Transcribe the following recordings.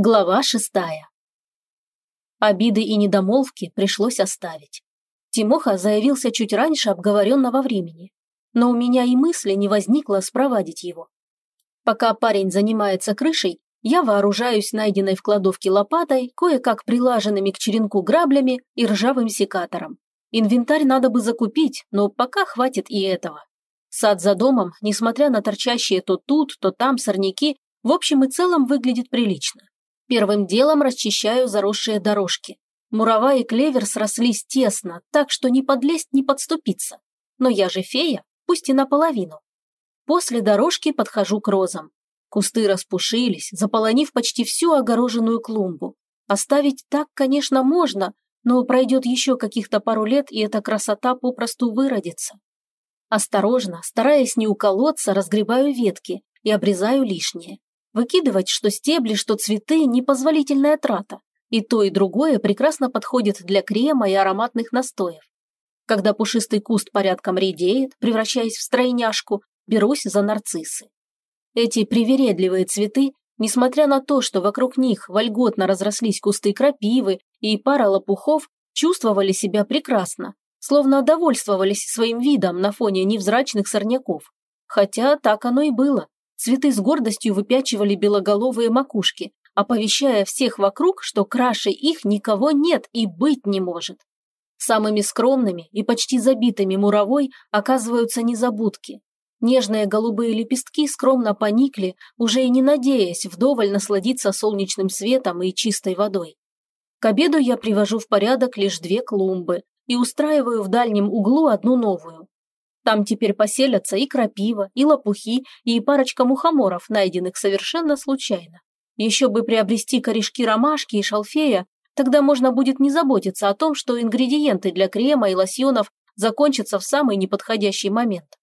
Глава шестая. Обиды и недомолвки пришлось оставить. Тимоха заявился чуть раньше обговоренного времени, но у меня и мысли не возникло спровадить его. Пока парень занимается крышей, я вооружаюсь найденной в кладовке лопатой, кое-как прилаженными к черенку граблями и ржавым секатором. Инвентарь надо бы закупить, но пока хватит и этого. Сад за домом, несмотря на торчащие то тут, то там сорняки, в общем и целом выглядит прилично. Первым делом расчищаю заросшие дорожки. Мурава и клевер срослись тесно, так что не подлезть, не подступиться. Но я же фея, пусть и наполовину. После дорожки подхожу к розам. Кусты распушились, заполонив почти всю огороженную клумбу. Оставить так, конечно, можно, но пройдет еще каких-то пару лет, и эта красота попросту выродится. Осторожно, стараясь не уколоться, разгребаю ветки и обрезаю лишнее. Выкидывать что стебли, что цветы – непозволительная трата. И то, и другое прекрасно подходит для крема и ароматных настоев. Когда пушистый куст порядком редеет, превращаясь в стройняшку, берусь за нарциссы. Эти привередливые цветы, несмотря на то, что вокруг них вольготно разрослись кусты крапивы и пара лопухов, чувствовали себя прекрасно, словно довольствовались своим видом на фоне невзрачных сорняков. Хотя так оно и было. Цветы с гордостью выпячивали белоголовые макушки, оповещая всех вокруг, что краше их никого нет и быть не может. Самыми скромными и почти забитыми муровой оказываются незабудки. Нежные голубые лепестки скромно поникли, уже и не надеясь вдоволь насладиться солнечным светом и чистой водой. К обеду я привожу в порядок лишь две клумбы и устраиваю в дальнем углу одну новую. Там теперь поселятся и крапива, и лопухи, и парочка мухоморов, найденных совершенно случайно. Еще бы приобрести корешки ромашки и шалфея, тогда можно будет не заботиться о том, что ингредиенты для крема и лосьонов закончатся в самый неподходящий момент.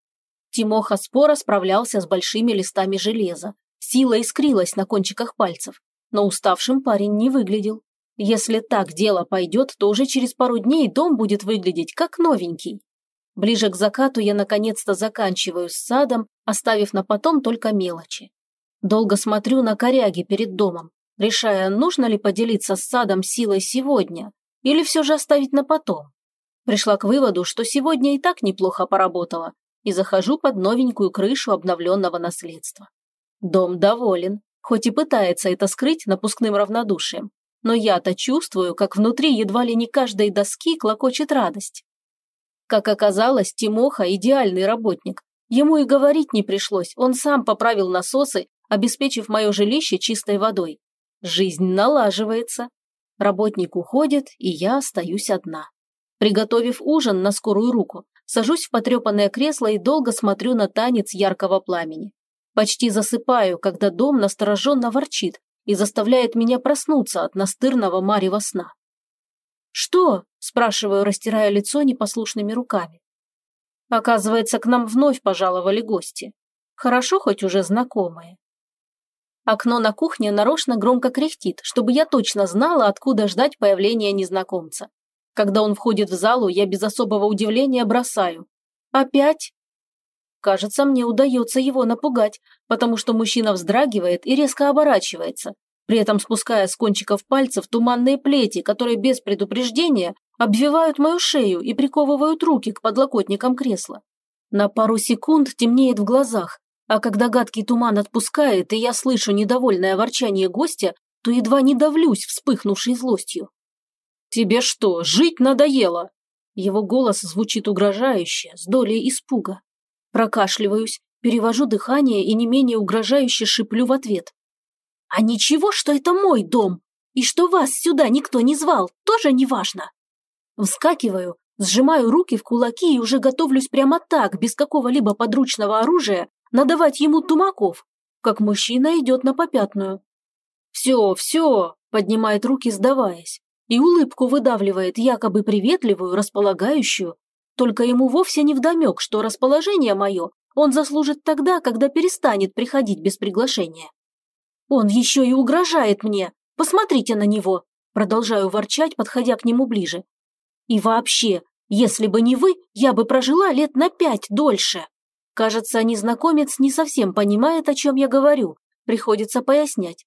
Тимоха споро справлялся с большими листами железа. Сила искрилась на кончиках пальцев, но уставшим парень не выглядел. Если так дело пойдет, то уже через пару дней дом будет выглядеть как новенький. Ближе к закату я наконец-то заканчиваю с садом, оставив на потом только мелочи. Долго смотрю на коряги перед домом, решая, нужно ли поделиться с садом силой сегодня или все же оставить на потом. Пришла к выводу, что сегодня и так неплохо поработала, и захожу под новенькую крышу обновленного наследства. Дом доволен, хоть и пытается это скрыть напускным равнодушием, но я-то чувствую, как внутри едва ли не каждой доски клокочет радость. Как оказалось, Тимоха – идеальный работник. Ему и говорить не пришлось, он сам поправил насосы, обеспечив мое жилище чистой водой. Жизнь налаживается. Работник уходит, и я остаюсь одна. Приготовив ужин на скорую руку, сажусь в потрепанное кресло и долго смотрю на танец яркого пламени. Почти засыпаю, когда дом настороженно ворчит и заставляет меня проснуться от настырного марева сна. «Что?» – спрашиваю, растирая лицо непослушными руками. Оказывается, к нам вновь пожаловали гости. Хорошо хоть уже знакомые. Окно на кухне нарочно громко кряхтит, чтобы я точно знала, откуда ждать появления незнакомца. Когда он входит в залу, я без особого удивления бросаю. «Опять?» Кажется, мне удается его напугать, потому что мужчина вздрагивает и резко оборачивается, при этом спуская с кончиков пальцев туманные плети, которые без предупреждения обвивают мою шею и приковывают руки к подлокотникам кресла. На пару секунд темнеет в глазах, а когда гадкий туман отпускает, и я слышу недовольное ворчание гостя, то едва не давлюсь вспыхнувшей злостью. «Тебе что, жить надоело?» Его голос звучит угрожающе, с долей испуга. Прокашливаюсь, перевожу дыхание и не менее угрожающе шиплю в ответ. А ничего, что это мой дом, и что вас сюда никто не звал, тоже не важно. Вскакиваю, сжимаю руки в кулаки и уже готовлюсь прямо так, без какого-либо подручного оружия, надавать ему тумаков, как мужчина идет на попятную. «Все, все!» – поднимает руки, сдаваясь, и улыбку выдавливает, якобы приветливую, располагающую, только ему вовсе не вдомек, что расположение мое он заслужит тогда, когда перестанет приходить без приглашения. Он еще и угрожает мне. Посмотрите на него. Продолжаю ворчать, подходя к нему ближе. И вообще, если бы не вы, я бы прожила лет на пять дольше. Кажется, незнакомец не совсем понимает, о чем я говорю. Приходится пояснять.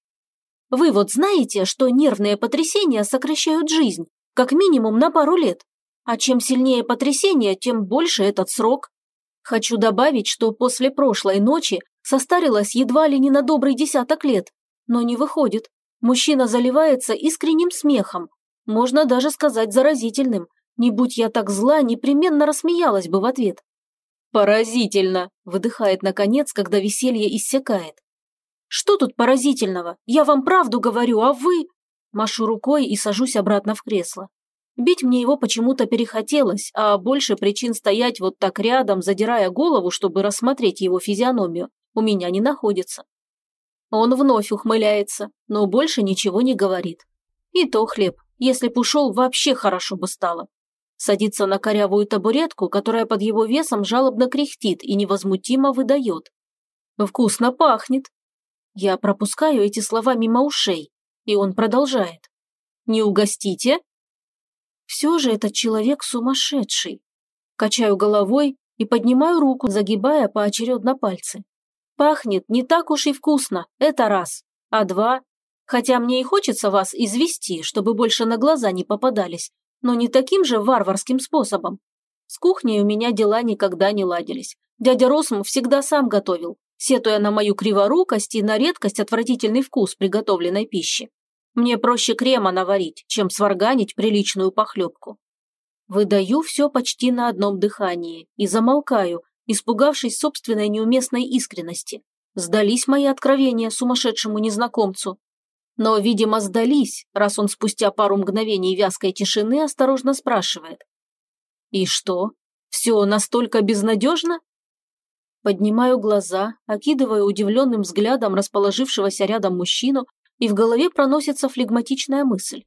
Вы вот знаете, что нервные потрясения сокращают жизнь, как минимум на пару лет. А чем сильнее потрясение, тем больше этот срок. Хочу добавить, что после прошлой ночи состарилась едва ли не на добрый десяток лет. Но не выходит. Мужчина заливается искренним смехом. Можно даже сказать заразительным. Не будь я так зла, непременно рассмеялась бы в ответ. «Поразительно!» – выдыхает наконец, когда веселье иссякает. «Что тут поразительного? Я вам правду говорю, а вы...» Машу рукой и сажусь обратно в кресло. Бить мне его почему-то перехотелось, а больше причин стоять вот так рядом, задирая голову, чтобы рассмотреть его физиономию, у меня не находится. Он вновь ухмыляется, но больше ничего не говорит. И то хлеб, если б ушел, вообще хорошо бы стало. Садится на корявую табуретку, которая под его весом жалобно кряхтит и невозмутимо выдает. «Вкусно пахнет!» Я пропускаю эти слова мимо ушей, и он продолжает. «Не угостите?» Все же этот человек сумасшедший. Качаю головой и поднимаю руку, загибая поочередно пальцы. Пахнет не так уж и вкусно, это раз. А два, хотя мне и хочется вас извести, чтобы больше на глаза не попадались, но не таким же варварским способом. С кухней у меня дела никогда не ладились. Дядя Росм всегда сам готовил, сетуя на мою криворукость и на редкость отвратительный вкус приготовленной пищи. Мне проще крема наварить, чем сварганить приличную похлебку. Выдаю все почти на одном дыхании и замолкаю, испугавшись собственной неуместной искренности. Сдались мои откровения сумасшедшему незнакомцу. Но, видимо, сдались, раз он спустя пару мгновений вязкой тишины осторожно спрашивает. «И что? Все настолько безнадежно?» Поднимаю глаза, окидываю удивленным взглядом расположившегося рядом мужчину, и в голове проносится флегматичная мысль.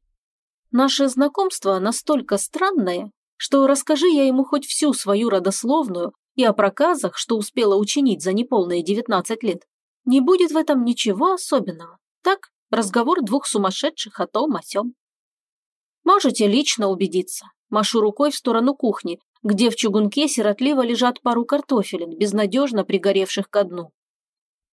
Наше знакомство настолько странное, что расскажи я ему хоть всю свою родословную, и о проказах, что успела учинить за неполные 19 лет, не будет в этом ничего особенного. Так, разговор двух сумасшедших о том, о сём. Можете лично убедиться. Машу рукой в сторону кухни, где в чугунке сиротливо лежат пару картофелин, безнадежно пригоревших ко дну.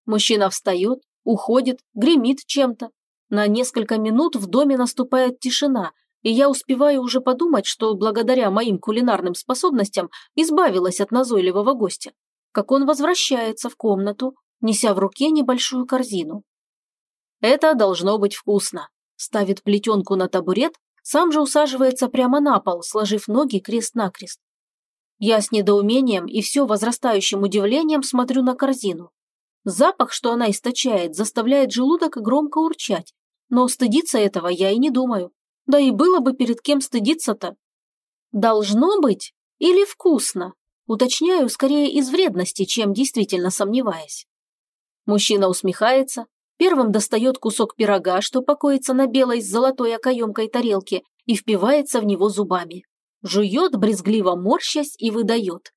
Мужчина встает, уходит, гремит чем-то. На несколько минут в доме наступает тишина, и я успеваю уже подумать, что благодаря моим кулинарным способностям избавилась от назойливого гостя, как он возвращается в комнату, неся в руке небольшую корзину. «Это должно быть вкусно», ставит плетенку на табурет, сам же усаживается прямо на пол, сложив ноги крест-накрест. Я с недоумением и все возрастающим удивлением смотрю на корзину. Запах, что она источает, заставляет желудок громко урчать, но стыдиться этого я и не думаю. Да и было бы перед кем стыдиться-то. Должно быть или вкусно? Уточняю скорее из вредности, чем действительно сомневаясь. Мужчина усмехается, первым достает кусок пирога, что покоится на белой с золотой окоемкой тарелке, и впивается в него зубами. Жует, брезгливо морщась, и выдает.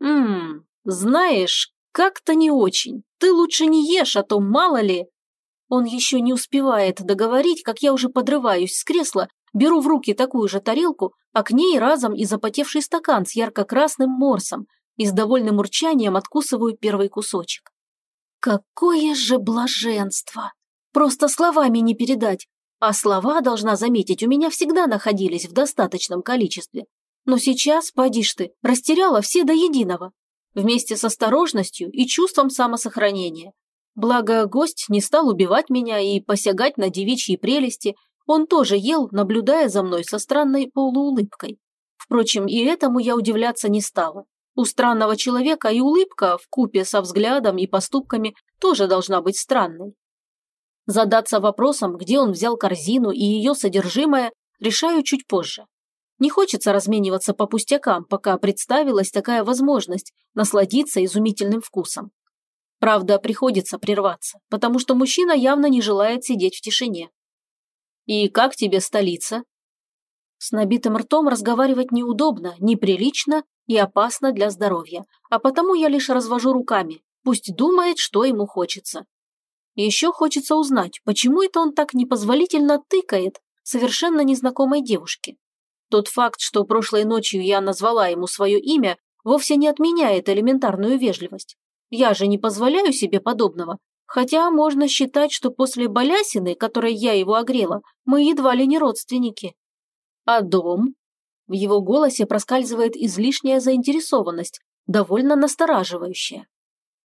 «Ммм, знаешь, как-то не очень. Ты лучше не ешь, а то мало ли...» Он еще не успевает договорить, как я уже подрываюсь с кресла, беру в руки такую же тарелку, а к ней разом и запотевший стакан с ярко-красным морсом и с довольным урчанием откусываю первый кусочек. Какое же блаженство! Просто словами не передать. А слова, должна заметить, у меня всегда находились в достаточном количестве. Но сейчас, поди ты, растеряла все до единого. Вместе с осторожностью и чувством самосохранения. Благо, гость не стал убивать меня и посягать на девичьи прелести, он тоже ел, наблюдая за мной со странной полуулыбкой. Впрочем, и этому я удивляться не стала. У странного человека и улыбка, в купе со взглядом и поступками, тоже должна быть странной. Задаться вопросом, где он взял корзину и ее содержимое, решаю чуть позже. Не хочется размениваться по пустякам, пока представилась такая возможность насладиться изумительным вкусом. Правда, приходится прерваться, потому что мужчина явно не желает сидеть в тишине. «И как тебе столица?» С набитым ртом разговаривать неудобно, неприлично и опасно для здоровья, а потому я лишь развожу руками, пусть думает, что ему хочется. еще хочется узнать, почему это он так непозволительно тыкает совершенно незнакомой девушке. Тот факт, что прошлой ночью я назвала ему свое имя, вовсе не отменяет элементарную вежливость. Я же не позволяю себе подобного, Хотя можно считать, что после балясины, которой я его огрела, мы едва ли не родственники. А дом? В его голосе проскальзывает излишняя заинтересованность, довольно настораживающая.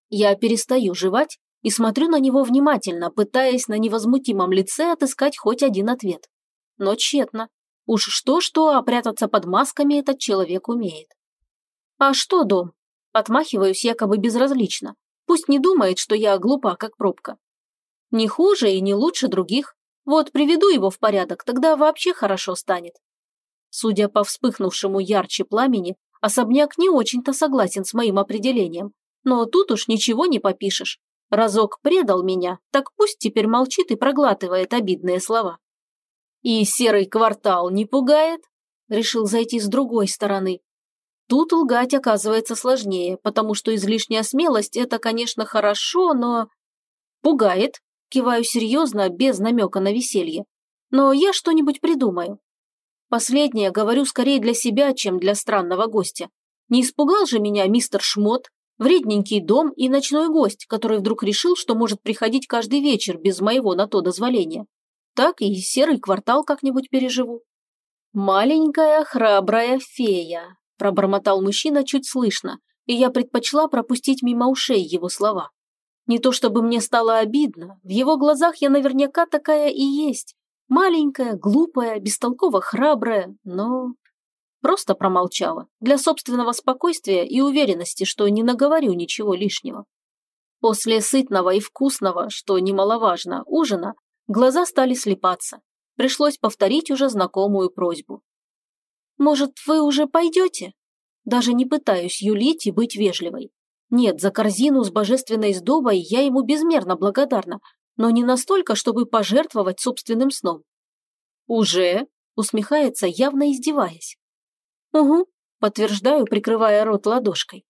Я перестаю жевать и смотрю на него внимательно, пытаясь на невозмутимом лице отыскать хоть один ответ. Но тщетно. Уж что-что, а прятаться под масками этот человек умеет. А что дом? Отмахиваюсь якобы безразлично. Пусть не думает, что я глупа, как пробка. Не хуже и не лучше других. Вот приведу его в порядок, тогда вообще хорошо станет. Судя по вспыхнувшему ярче пламени, особняк не очень-то согласен с моим определением. Но тут уж ничего не попишешь. Разок предал меня, так пусть теперь молчит и проглатывает обидные слова. И серый квартал не пугает? Решил зайти с другой стороны. Тут лгать оказывается сложнее, потому что излишняя смелость – это, конечно, хорошо, но... Пугает, киваю серьезно, без намека на веселье. Но я что-нибудь придумаю. Последнее говорю скорее для себя, чем для странного гостя. Не испугал же меня мистер Шмот, вредненький дом и ночной гость, который вдруг решил, что может приходить каждый вечер без моего на то дозволения. Так и серый квартал как-нибудь переживу. Маленькая храбрая фея, пробормотал мужчина чуть слышно, и я предпочла пропустить мимо ушей его слова. Не то чтобы мне стало обидно, в его глазах я наверняка такая и есть. Маленькая, глупая, бестолково храбрая, но... Просто промолчала, для собственного спокойствия и уверенности, что не наговорю ничего лишнего. После сытного и вкусного, что немаловажно, ужина, глаза стали слепаться. Пришлось повторить уже знакомую просьбу. Может, вы уже пойдете? Даже не пытаюсь юлить и быть вежливой. Нет, за корзину с божественной сдобой я ему безмерно благодарна, но не настолько, чтобы пожертвовать собственным сном. «Уже?» – усмехается, явно издеваясь. «Угу», – подтверждаю, прикрывая рот ладошкой.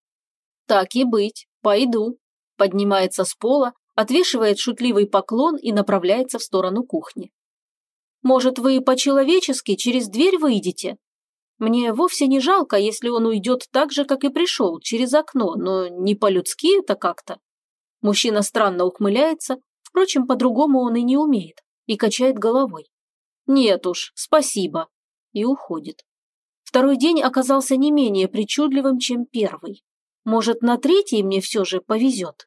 «Так и быть, пойду», – поднимается с пола, отвешивает шутливый поклон и направляется в сторону кухни. «Может, вы по-человечески через дверь выйдете?» Мне вовсе не жалко, если он уйдет так же, как и пришел, через окно, но не по-людски это как-то. Мужчина странно ухмыляется, впрочем, по-другому он и не умеет, и качает головой. Нет уж, спасибо. И уходит. Второй день оказался не менее причудливым, чем первый. Может, на третий мне все же повезет.